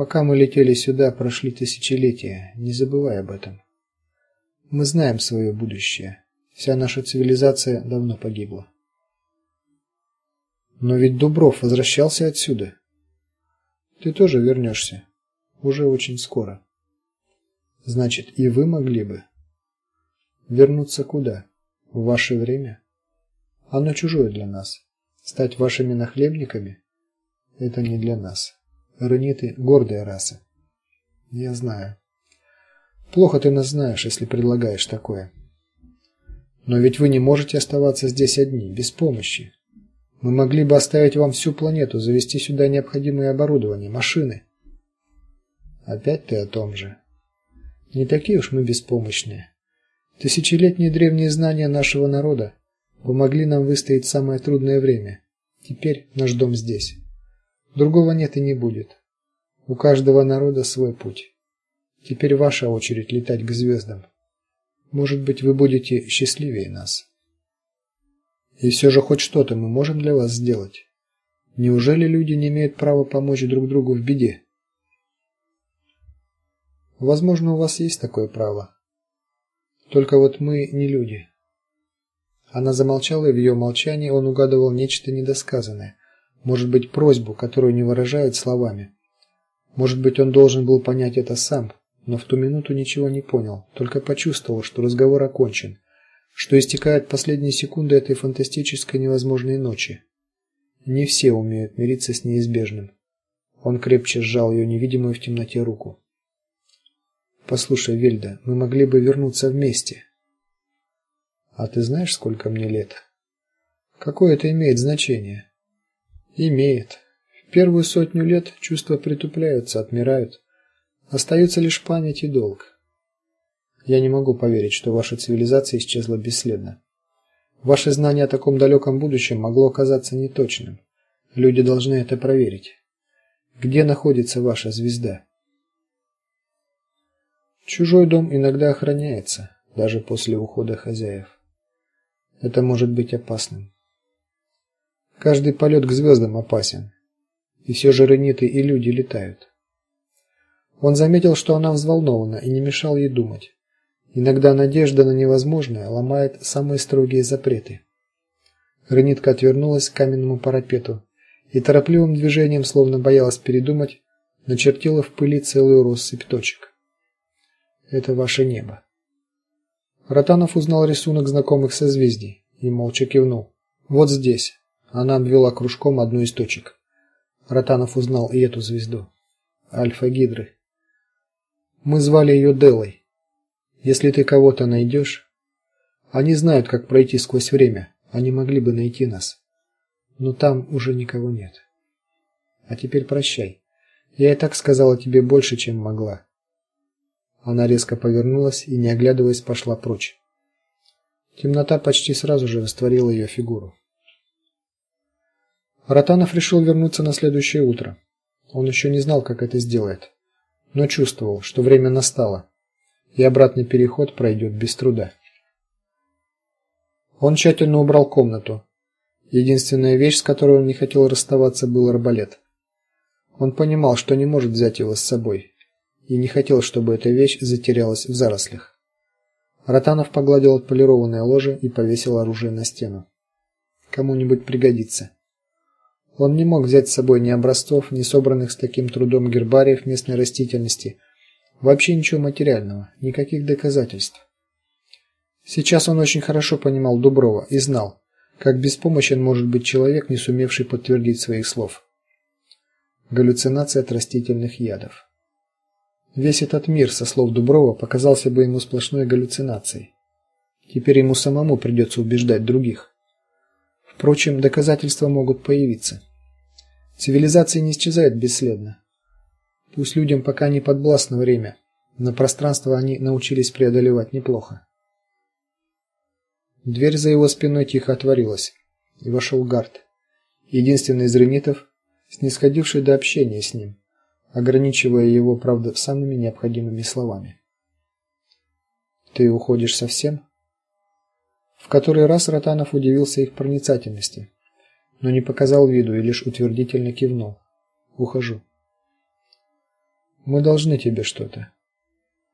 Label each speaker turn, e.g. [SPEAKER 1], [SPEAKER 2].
[SPEAKER 1] Пока мы летели сюда, прошли тысячелетия. Не забывай об этом. Мы знаем свое будущее. Вся наша цивилизация давно погибла. Но ведь Дубров возвращался отсюда. Ты тоже вернешься. Уже очень скоро. Значит, и вы могли бы вернуться куда? В ваше время? Оно чужое для нас. Стать вашими нахлебниками это не для нас. Раниты гордая раса. Я знаю. Плохо ты нас знаешь, если предлагаешь такое. Но ведь вы не можете оставаться здесь одни, без помощи. Мы могли бы оставить вам всю планету, завести сюда необходимое оборудование, машины. Опять ты о том же. Не такие уж мы беспомощные. Тысячелетние древние знания нашего народа помогли нам выстоять самое трудное время. Теперь наш дом здесь. Другого нет и не будет. У каждого народа свой путь. Теперь ваша очередь летать к звездам. Может быть, вы будете счастливее нас. И все же хоть что-то мы можем для вас сделать. Неужели люди не имеют права помочь друг другу в беде? Возможно, у вас есть такое право. Только вот мы не люди. Она замолчала, и в ее молчании он угадывал нечто недосказанное, может быть, просьбу, которую не выражают словами. Может быть, он должен был понять это сам, но в ту минуту ничего не понял, только почувствовал, что разговор окончен что истекают последние секунды этой фантастической невозможной ночи. Не все умеют мириться с неизбежным. Он крепче сжал ее невидимую в темноте руку. Послушай, Вельда, мы могли бы вернуться вместе. А ты знаешь, сколько мне лет? Какое это имеет значение? Имеет. В первую сотню лет чувства притупляются, отмирают. Остается лишь память и долг. Я не могу поверить, что ваша цивилизация исчезла бесследно. Ваше знание о таком далеком будущем могло оказаться неточным. Люди должны это проверить. Где находится ваша звезда? Чужой дом иногда охраняется, даже после ухода хозяев. Это может быть опасным. Каждый полет к звездам опасен. И все же рениты и люди летают. Он заметил, что она взволнована, и не мешал ей думать. Иногда надежда на невозможное ломает самые строгие запреты. Гранитка отвернулась к каменному парапету и торопливым движением, словно боялась передумать, начертила в пыли целую россыпь точек. Это ваше небо. Ротанов узнал рисунок знакомых созвездий и молча кивнул. Вот здесь. Она обвела кружком одну из точек. Ротанов узнал и эту звезду. Альфа Гидры. Мы звали ее Делой. Если ты кого-то найдешь, они знают, как пройти сквозь время. Они могли бы найти нас. Но там уже никого нет. А теперь прощай. Я и так сказала тебе больше, чем могла. Она резко повернулась и, не оглядываясь, пошла прочь. Темнота почти сразу же растворила ее фигуру. Ротанов решил вернуться на следующее утро. Он еще не знал, как это сделает, но чувствовал, что время настало и обратный переход пройдет без труда. Он тщательно убрал комнату. Единственная вещь, с которой он не хотел расставаться, был арбалет. Он понимал, что не может взять его с собой, и не хотел, чтобы эта вещь затерялась в зарослях. Ротанов погладил отполированное ложе и повесил оружие на стену. Кому-нибудь пригодится. Он не мог взять с собой ни образцов, ни собранных с таким трудом гербариев местной растительности – Вообще ничего материального, никаких доказательств. Сейчас он очень хорошо понимал Дуброва и знал, как беспомощен может быть человек, не сумевший подтвердить своих слов. Галлюцинация от растительных ядов. Весь этот мир, со слов Дуброва, показался бы ему сплошной галлюцинацией. Теперь ему самому придется убеждать других. Впрочем, доказательства могут появиться. Цивилизация не исчезает бесследно. Пусть людям пока не подвластно время, но пространство они научились преодолевать неплохо. Дверь за его спиной тихо отворилась, и вошел Гард, единственный из ренитов, снисходивший до общения с ним, ограничивая его, правда, самыми необходимыми словами. Ты уходишь совсем? В который раз Ротанов удивился их проницательности, но не показал виду и лишь утвердительно кивнул. Ухожу. Мы должны тебе что-то.